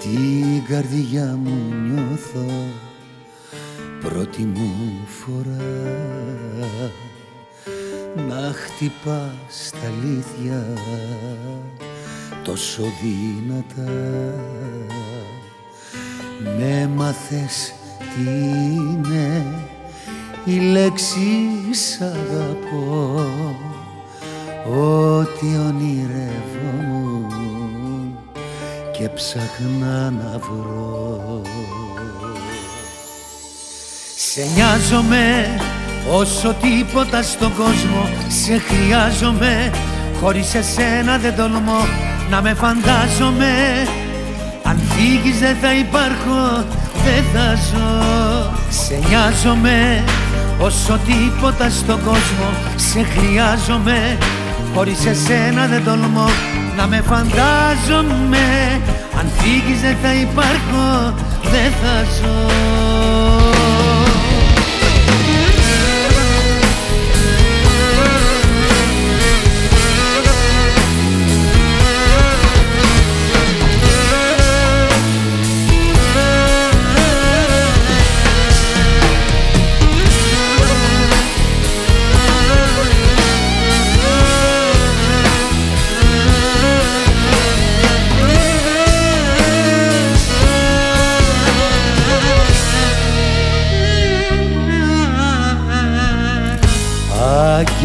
Την καρδιά μου νιώθω πρώτη μου φορά. Να χτυπάς στα αλήθεια τόσο δυνατά με μάθες τι είναι η λέξη σ' αγαπώ. Ό,τι ονειρεύομαι και ψάχνα να βρω. Σε νοιάζομαι όσο τίποτα στον κόσμο. Σε χρειάζομαι χωρίς εσένα δεν τολμώ. Να με φαντάζομαι Αν φύγεις δεν θα υπάρχω, δεν θα ζω. Σε νοιάζομαι όσο τίποτα στον κόσμο. Σε χρειάζομαι χωρίς εσένα δεν τολμώ να με φαντάζομαι Αν φύγεις δεν θα υπάρχω, δεν θα ζω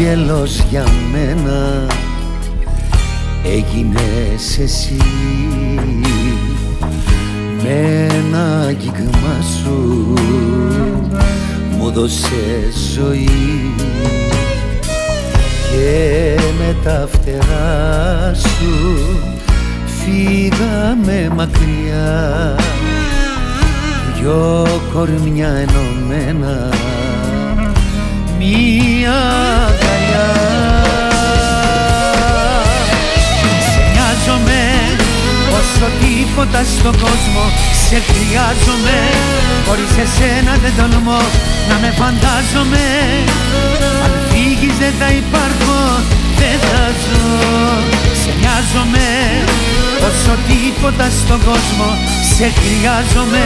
άγγελος για μένα. Έγινες εσύ με ένα αγγίγμα σου. Μου δώσε ζωή. Και με τα φτερά σου φύγαμε μακριά. Δυο κορμιά ενωμένα. Μία αγκαλιά Σε νοιάζομαι όσο τίποτα στον κόσμο. Σε χρειάζομαι χωρίς εσένα δεν τολμώ να με φαντάζομαι. Αν φύγεις δεν θα υπάρχω, δεν θα ζω. Σε νοιάζομαι όσο τίποτα στον κόσμο. Σε χρειάζομαι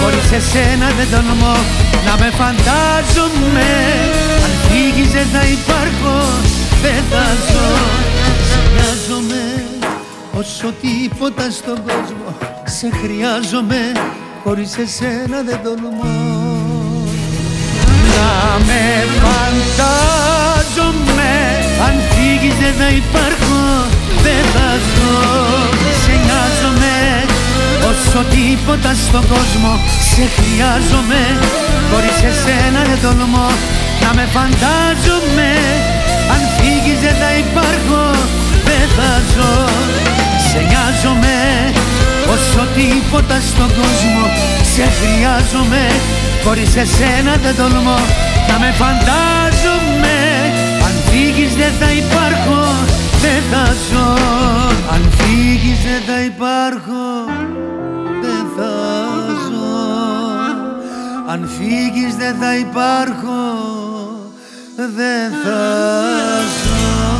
χωρίς εσένα δεν τολμώ να με φαντάζομαι. Αν φύγεις δεν θα υπάρχω, δεν θα ζω. Σε όσο τίποτα στον κόσμο. Σε χρειάζομαι, χωρίς εσένα δεν τολμώ. Να με φαντάζομαι Αν φύγεις δεν θα υπάρχω, δεν θα ζω. Σε νοιάζομαι όσο τίποτα στον κόσμο. Σε χρειάζομαι Χωρίς εσένα δεν τολμώ να με φαντάζομαι Αν φύγεις δεν θα υπάρχω, δεν θα ζω. Σε νοιάζομαι όσο τίποτα στον κόσμο Σε χρειάζομαι Χωρίς εσένα δεν τολμώ. Να με φαντάζομαι Αν φύγεις δεν θα υπάρχω, δεν θα ζω. Αν φύγεις δεν θα υπάρχω, φύγεις δεν θα υπάρχω, δεν θα ζω